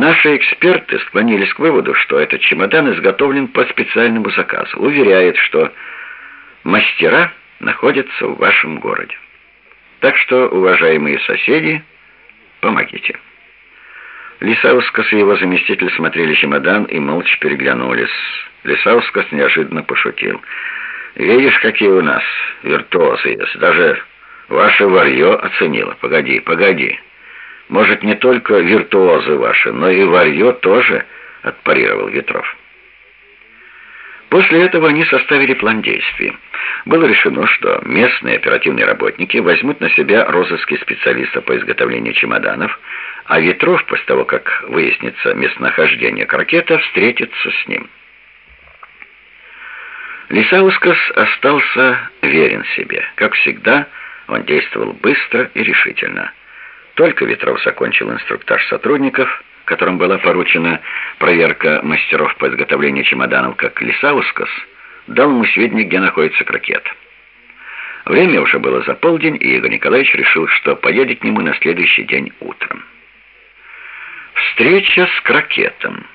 Наши эксперты склонились к выводу, что этот чемодан изготовлен по специальному заказу. Уверяет, что мастера находятся в вашем городе. Так что, уважаемые соседи, помогите. Лисаускас и его заместитель смотрели чемодан и молча переглянулись. Лисаускас неожиданно пошутил. «Видишь, какие у нас виртуозы есть. Даже ваше варье оценило. Погоди, погоди. Может, не только виртуозы ваши, но и варье тоже?» — отпарировал Ветров. После этого они составили план действий. Было решено, что местные оперативные работники возьмут на себя розыски специалиста по изготовлению чемоданов, а Ветров, после того, как выяснится местонахождение крокета, встретится с ним. Лисаускас остался верен себе. Как всегда, он действовал быстро и решительно. Только Ветров закончил инструктаж сотрудников, которым была поручена проверка мастеров по изготовлению чемоданов, как Лисаускас, дал ему сведения, где находится крокет. Время уже было за полдень, и Игорь Николаевич решил, что поедет к нему на следующий день утром. Встреча с крокетом.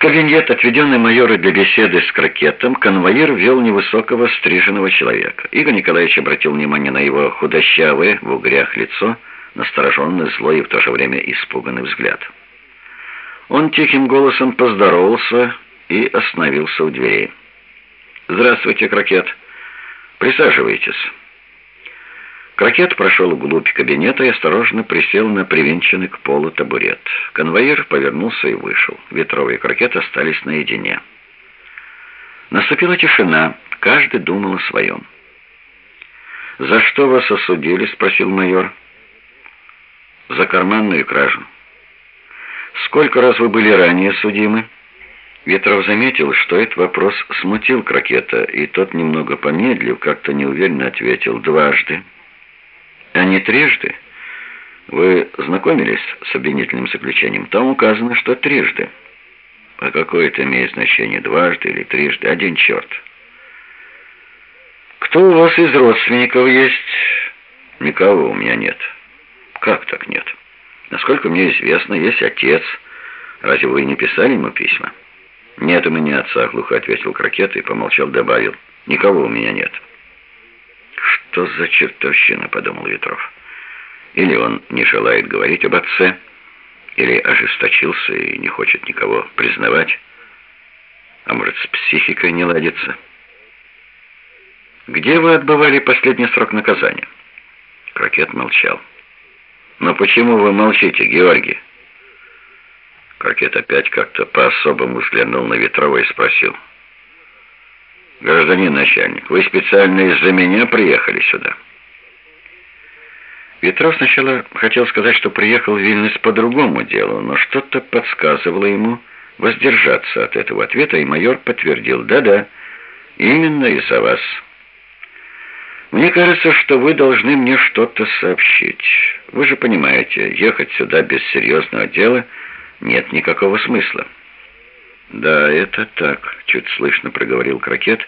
Кабинет, отведенный майору для беседы с крокетом, конвоир вел невысокого стриженного человека. Игорь Николаевич обратил внимание на его худощавое, в угрях лицо, настороженный, злой и в то же время испуганный взгляд. Он тихим голосом поздоровался и остановился у дверей. «Здравствуйте, Крокет. Присаживайтесь». Крокет прошел вглубь кабинета и осторожно присел на привинченный к полу табурет. Конвоир повернулся и вышел. Ветров и Крокет остались наедине. Наступила тишина, каждый думал о своем. «За что вас осудили?» — спросил майор. «За карманную кражу». «Сколько раз вы были ранее судимы?» Ветров заметил, что этот вопрос смутил Крокета, и тот, немного помедлив, как-то неуверенно ответил «дважды». «А не трижды?» «Вы знакомились с обвинительным заключением? Там указано, что трижды». «А какое это имеет значение, дважды или трижды? Один черт». «Кто у вас из родственников есть?» «Никого у меня нет». «Как так нет?» «Насколько мне известно, есть отец. Разве вы не писали ему письма?» «Нет у меня отца», — глухо ответил Крокет и, помолчал, добавил. «Никого у меня нет». «Что за чертовщина?» — подумал Ветров. «Или он не желает говорить об отце, или ожесточился и не хочет никого признавать, а может, с психикой не ладится». «Где вы отбывали последний срок наказания?» Крокет молчал. «Но почему вы молчите, Георгий?» Крокет опять как-то по-особому взглянул на Ветрова и спросил. «Гражданин начальник, вы специально из-за меня приехали сюда?» Ветров сначала хотел сказать, что приехал в Вильнюс по другому делу, но что-то подсказывало ему воздержаться от этого ответа, и майор подтвердил «Да-да, именно из-за вас». «Мне кажется, что вы должны мне что-то сообщить. Вы же понимаете, ехать сюда без серьезного дела — нет никакого смысла. «Да, это так», — чуть слышно проговорил Крокет.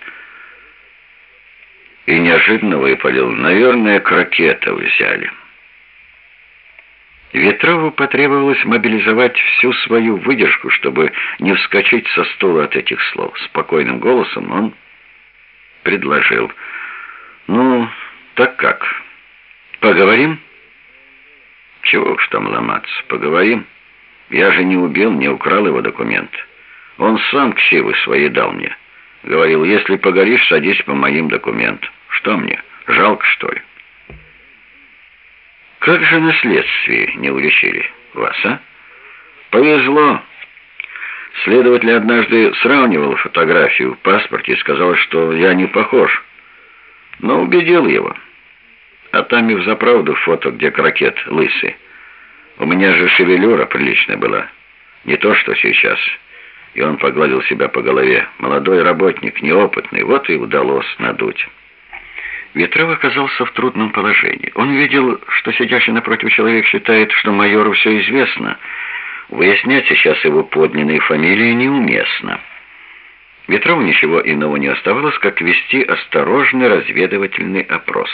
И неожиданно выпалил. «Наверное, Крокета взяли». Ветрову потребовалось мобилизовать всю свою выдержку, чтобы не вскочить со стула от этих слов. Спокойным голосом он предложил. «Ну, так как? Поговорим?» «Чего уж там ломаться? Поговорим?» Я же не убил, не украл его документ. Он сам ксивы свои дал мне. Говорил, если погоришь, садись по моим документам. Что мне, жалко, что ли? Как же на следствии не уличили вас, а? Повезло. Следователь однажды сравнивал фотографию в паспорте и сказал, что я не похож. Но убедил его. А там и взаправду фото, где крокет лысый. У меня же шевелюра приличная была, не то что сейчас. И он погладил себя по голове. Молодой работник, неопытный, вот и удалось надуть. Ветров оказался в трудном положении. Он видел, что сидящий напротив человек считает, что майору все известно. Выяснять сейчас его подлинные фамилии неуместно. Ветрову ничего иного не оставалось, как вести осторожный разведывательный опрос.